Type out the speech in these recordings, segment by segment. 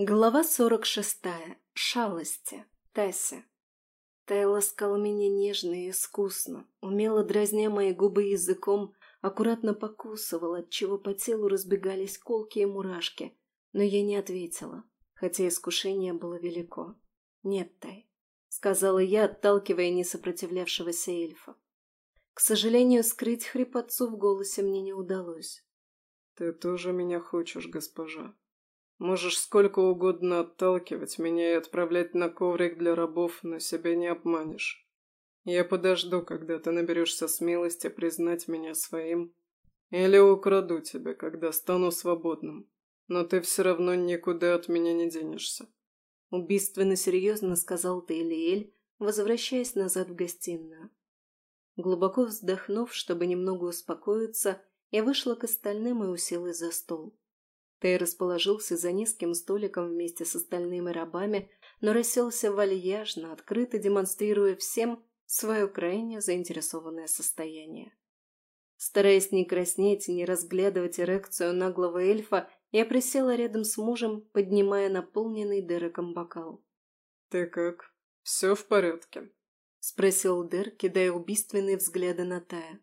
Глава сорок шестая. Шалости. Тася. Тая ласкала меня нежно и искусно, умело дразня мои губы языком, аккуратно покусывала, отчего по телу разбегались колки и мурашки, но я не ответила, хотя искушение было велико. «Нет, Тай», — сказала я, отталкивая несопротивлявшегося эльфа. К сожалению, скрыть хрипотцу в голосе мне не удалось. «Ты тоже меня хочешь, госпожа?» Можешь сколько угодно отталкивать меня и отправлять на коврик для рабов, но себя не обманешь. Я подожду, когда ты наберешься смелости признать меня своим. Или украду тебя, когда стану свободным. Но ты все равно никуда от меня не денешься. Убийственно серьезно сказал Тейлиэль, возвращаясь назад в гостиную. Глубоко вздохнув, чтобы немного успокоиться, я вышла к остальным и уселась за стол. Тэй расположился за низким столиком вместе с остальными рабами, но расселся вальяжно, открыто демонстрируя всем свое крайне заинтересованное состояние. Стараясь не краснеть и не разглядывать эрекцию наглого эльфа, я присела рядом с мужем, поднимая наполненный Дереком бокал. «Ты как? Все в порядке?» — спросил Дер, кидая убийственные взгляды на Тая.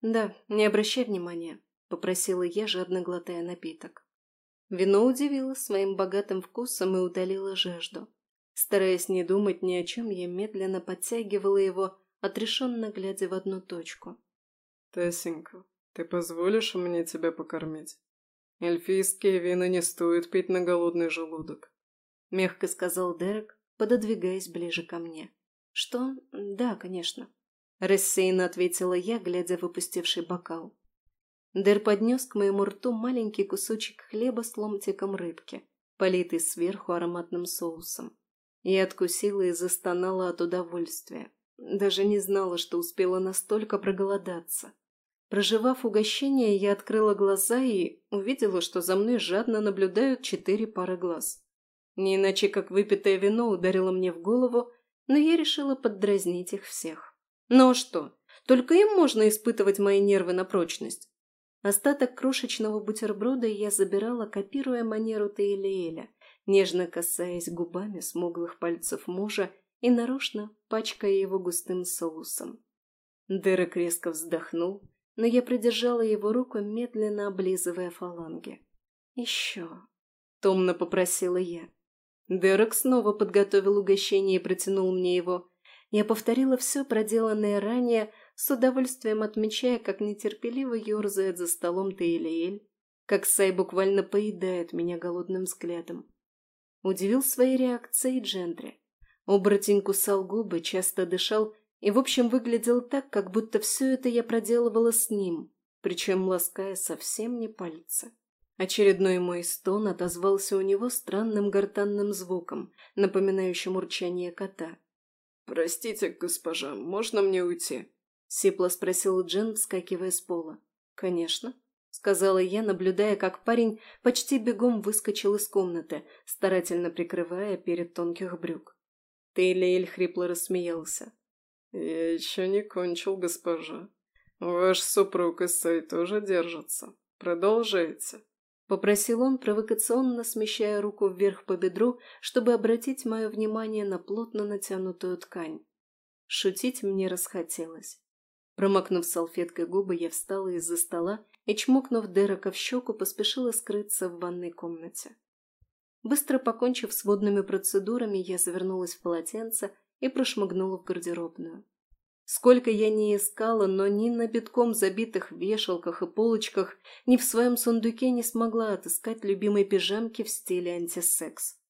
«Да, не обращай внимания», — попросила я, жадно глотая напиток. Вино удивило своим богатым вкусом и удалило жажду. Стараясь не думать ни о чем, я медленно подтягивала его, отрешенно глядя в одну точку. «Тесенька, ты позволишь мне тебя покормить? Эльфийские вина не стоит пить на голодный желудок», — мягко сказал Дерек, пододвигаясь ближе ко мне. «Что? Да, конечно», — рассеянно ответила я, глядя в опустевший бокал. Дэр поднес к моему рту маленький кусочек хлеба с ломтиком рыбки, политый сверху ароматным соусом. Я откусила и застонала от удовольствия. Даже не знала, что успела настолько проголодаться. Проживав угощение, я открыла глаза и увидела, что за мной жадно наблюдают четыре пары глаз. Не иначе, как выпитое вино ударило мне в голову, но я решила поддразнить их всех. Ну а что? Только им можно испытывать мои нервы на прочность. Остаток крошечного бутерброда я забирала, копируя манеру Тейлиэля, нежно касаясь губами смуглых пальцев мужа и нарочно пачкая его густым соусом. Дерек резко вздохнул, но я придержала его руку, медленно облизывая фаланги. «Еще», — томно попросила я. Дерек снова подготовил угощение и протянул мне его. Я повторила все проделанное ранее, с удовольствием отмечая, как нетерпеливо ерзает за столом Тейлиэль, как Сай буквально поедает меня голодным взглядом. Удивил своей реакцией Джентри. Оборотень кусал губы, часто дышал и, в общем, выглядел так, как будто все это я проделывала с ним, причем лаская совсем не пальцы. Очередной мой стон отозвался у него странным гортанным звуком, напоминающим урчание кота. «Простите, госпожа, можно мне уйти?» — сипло спросил Джен, вскакивая с пола. «Конечно», — сказала я, наблюдая, как парень почти бегом выскочил из комнаты, старательно прикрывая перед тонких брюк. Тейлейль хрипло рассмеялся. «Я еще не кончил, госпожа. Ваш супруг Исай тоже держится. Продолжайте». Попросил он, провокационно смещая руку вверх по бедру, чтобы обратить мое внимание на плотно натянутую ткань. Шутить мне расхотелось. Промокнув салфеткой губы, я встала из-за стола и, чмокнув Дерека в щеку, поспешила скрыться в ванной комнате. Быстро покончив с водными процедурами, я завернулась в полотенце и прошмыгнула в гардеробную. Сколько я не искала, но ни на битком забитых вешалках и полочках, ни в своем сундуке не смогла отыскать любимой пижамки в стиле антисекс.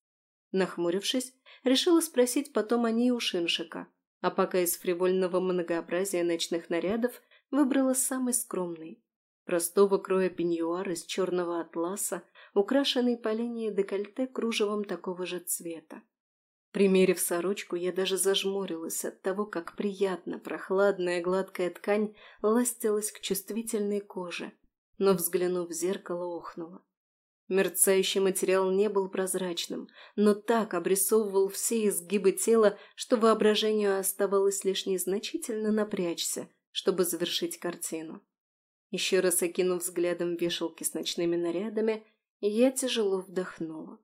Нахмурившись, решила спросить потом о ней у Шиншика – а пока из фривольного многообразия ночных нарядов выбрала самый скромный. Простого кроя пеньюар из черного атласа, украшенный по линии декольте кружевом такого же цвета. Примерив сорочку, я даже зажмурилась от того, как приятно прохладная гладкая ткань ластилась к чувствительной коже, но, взглянув в зеркало, охнула. Мерцающий материал не был прозрачным, но так обрисовывал все изгибы тела, что воображению оставалось лишь незначительно напрячься, чтобы завершить картину. Еще раз окинув взглядом вешалки с ночными нарядами, я тяжело вдохнула.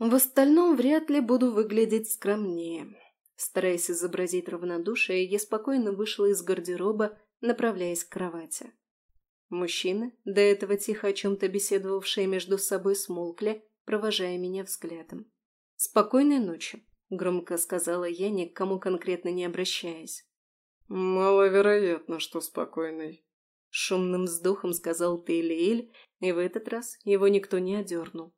В остальном вряд ли буду выглядеть скромнее. Стараясь изобразить равнодушие, я спокойно вышла из гардероба, направляясь к кровати. Мужчины, до этого тихо о чем-то беседовавшие между собой, смолкли, провожая меня взглядом. «Спокойной ночи», — громко сказала я, ни к кому конкретно не обращаясь. «Маловероятно, что спокойной», — шумным вздохом сказал Тейлиэль, и в этот раз его никто не одернул.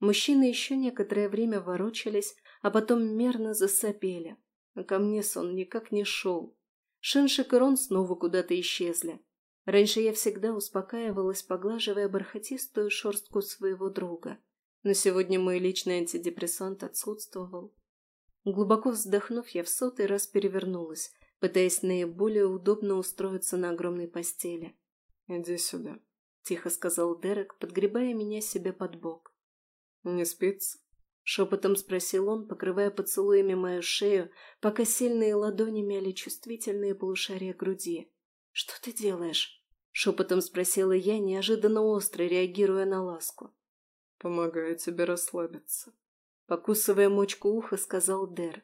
Мужчины еще некоторое время ворочались, а потом мерно засопели. А ко мне сон никак не шел. Шиншик и Рон снова куда-то исчезли. Раньше я всегда успокаивалась, поглаживая бархатистую шерстку своего друга. Но сегодня мой личный антидепрессант отсутствовал. Глубоко вздохнув, я в сотый раз перевернулась, пытаясь наиболее удобно устроиться на огромной постели. «Иди сюда», — тихо сказал Дерек, подгребая меня себе под бок. «Не спится?» — шепотом спросил он, покрывая поцелуями мою шею, пока сильные ладони мяли чувствительные полушария груди. «Что ты делаешь?» — шепотом спросила я, неожиданно остро реагируя на ласку. «Помогаю тебе расслабиться», — покусывая мочку уха, сказал Дер.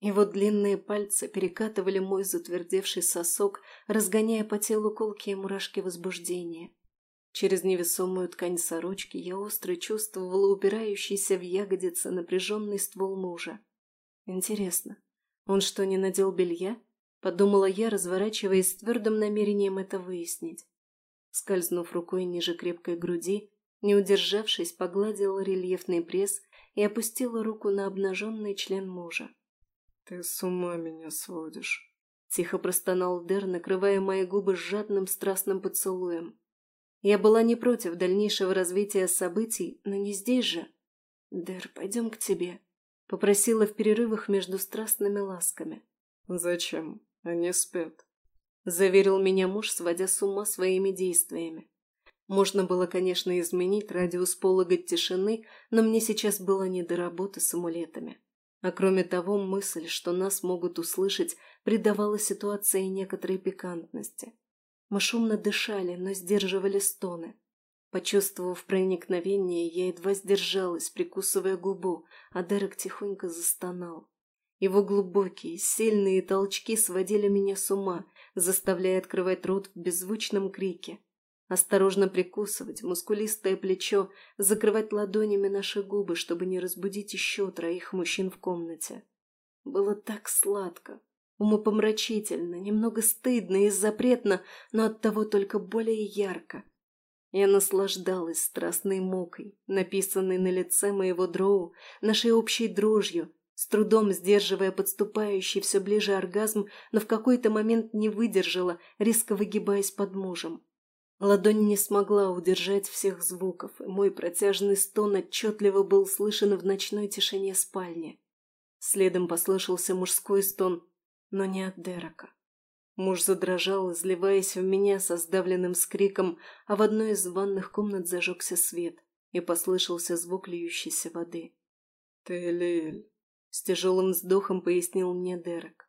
Его длинные пальцы перекатывали мой затвердевший сосок, разгоняя по телу колкие мурашки возбуждения. Через невесомую ткань сорочки я остро чувствовала упирающийся в ягодицы напряженный ствол мужа. Интересно, он что, не надел белья? Подумала я, разворачиваясь с твердым намерением это выяснить. Скользнув рукой ниже крепкой груди, не удержавшись, погладила рельефный пресс и опустила руку на обнаженный член мужа. «Ты с ума меня сводишь», — тихо простонал Дер, накрывая мои губы жадным страстным поцелуем. Я была не против дальнейшего развития событий, но не здесь же. «Дер, пойдем к тебе», — попросила в перерывах между страстными ласками. «Зачем? Они спят», — заверил меня муж, сводя с ума своими действиями. Можно было, конечно, изменить радиус пологоть тишины, но мне сейчас было не до работы с амулетами. А кроме того, мысль, что нас могут услышать, придавала ситуации некоторой пикантности. Мы шумно дышали, но сдерживали стоны. Почувствовав проникновение, я едва сдержалась, прикусывая губу, а Дерек тихонько застонал. Его глубокие, сильные толчки сводили меня с ума, заставляя открывать рот в беззвучном крике. Осторожно прикусывать мускулистое плечо, закрывать ладонями наши губы, чтобы не разбудить еще троих мужчин в комнате. Было так сладко, умопомрачительно, немного стыдно и запретно, но оттого только более ярко. Я наслаждалась страстной мукой, написанной на лице моего дроу, нашей общей дрожью, с трудом сдерживая подступающий все ближе оргазм, но в какой-то момент не выдержала, резко выгибаясь под мужем. Ладонь не смогла удержать всех звуков, и мой протяжный стон отчетливо был слышен в ночной тишине спальни. Следом послышался мужской стон, но не от Дерека. Муж задрожал, изливаясь в меня со сдавленным скриком, а в одной из ванных комнат зажегся свет, и послышался звук льющейся воды. «Ты Лиль», — с тяжелым вздохом пояснил мне Дерек.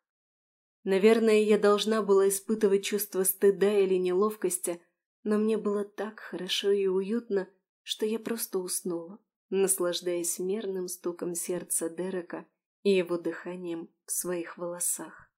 Наверное, я должна была испытывать чувство стыда или неловкости, но мне было так хорошо и уютно, что я просто уснула, наслаждаясь мерным стуком сердца Дерека и его дыханием в своих волосах.